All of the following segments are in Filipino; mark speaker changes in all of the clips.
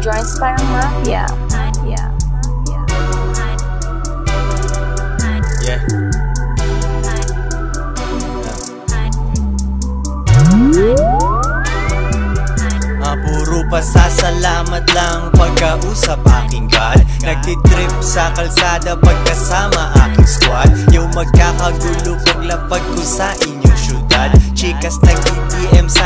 Speaker 1: joints parang mafia. Mafia.
Speaker 2: Yeah. Ah, puro pasasalamat lang pagkausap aking God Nagtitrip sa kalsada pagkasama aking squad Yung magkakagulo paglapag ko sa inyong syudad Chikas nag-DM sa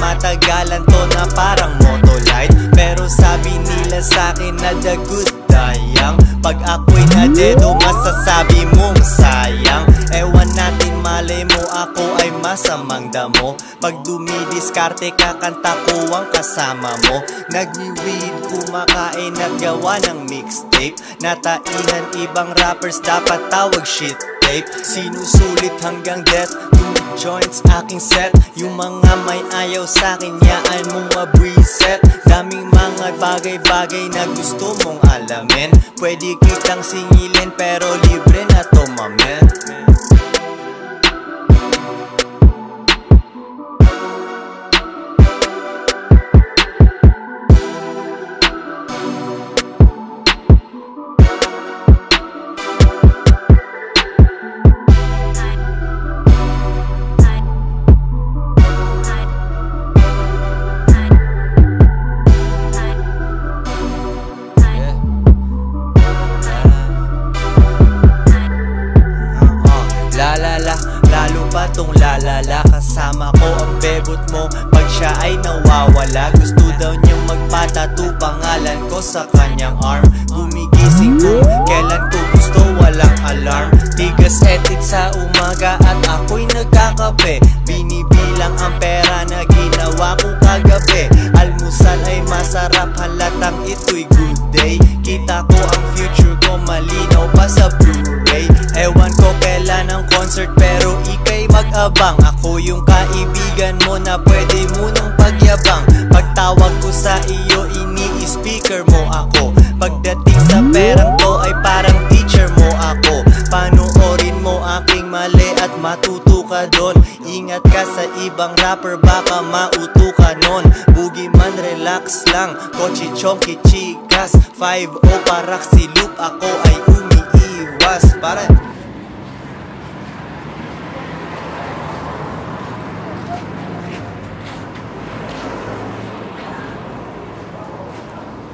Speaker 2: matagalan to na parang motolight Pero sabi nila sa akin na the good dayang Pag ako'y nadedo masasabi mong sayang. Ewan natin malay mo ako ay masamang damo. Pag dumidiskarte kakanta ko ang kasama mo. Nagwi-weed, kumakain, naggawa ng mixtape. Natainan ibang rappers dapat tawag shit tape. Sinusulit hanggang death joints aking set. Yung mga may ayaw sa'kin Yaan mong mabreset Daming mga bagay-bagay na gusto mong alamin. Pwede kitang singilin pero libre na to mamen bebot mo. Pag siya ay nawawala Gusto daw niyang magpatato Pangalan ko sa kanyang arm. Gumigising ko, kailan ko gusto? Walang alarm. Tigas edit sa umaga At ako'y nagkakape. Binibilang ang pera na ginawa ko kagabi. Almusal ay masarap Halatang ito'y good day. Kita ko ang future ko Malinaw pa sa Blu-ray. Ewan ko kailan ang concert pero ikay mag-abang. Ako yung kaibigan mo na pwede mo nang pagyabang. Pagtawag ko sa iyo ini-speaker mo ako. Pagdating sa perang to ay parang teacher mo ako. Panoorin mo aking mali at matuto ka doon. Ingat ka sa ibang rapper baka mauto ka nun Bugi man relax lang, kochi chonky chikas. 5-0 parak si loop. Ako ay umiiwas. Para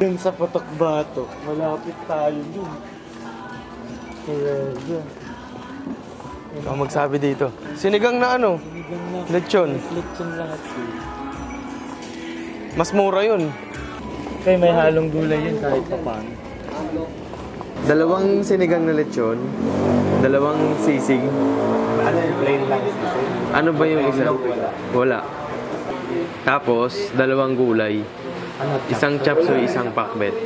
Speaker 3: Dun sa Patok Bato, malapit tayo dun. Kaya dyan.
Speaker 4: Ikaw magsabi dito. Sinigang na ano?
Speaker 3: Sinigang na.
Speaker 4: Lechon.
Speaker 3: Lechon lahat eh.
Speaker 4: Mas mura yun.
Speaker 3: Kaya may halong gulay yun kahit pa paano.
Speaker 4: Dalawang sinigang na lechon. Dalawang sisig.
Speaker 3: Ano yung plain lang
Speaker 4: Ano ba yung isa? Wala. Tapos, dalawang gulay.
Speaker 3: Ano?
Speaker 4: Isang chop suey, isang pakbet.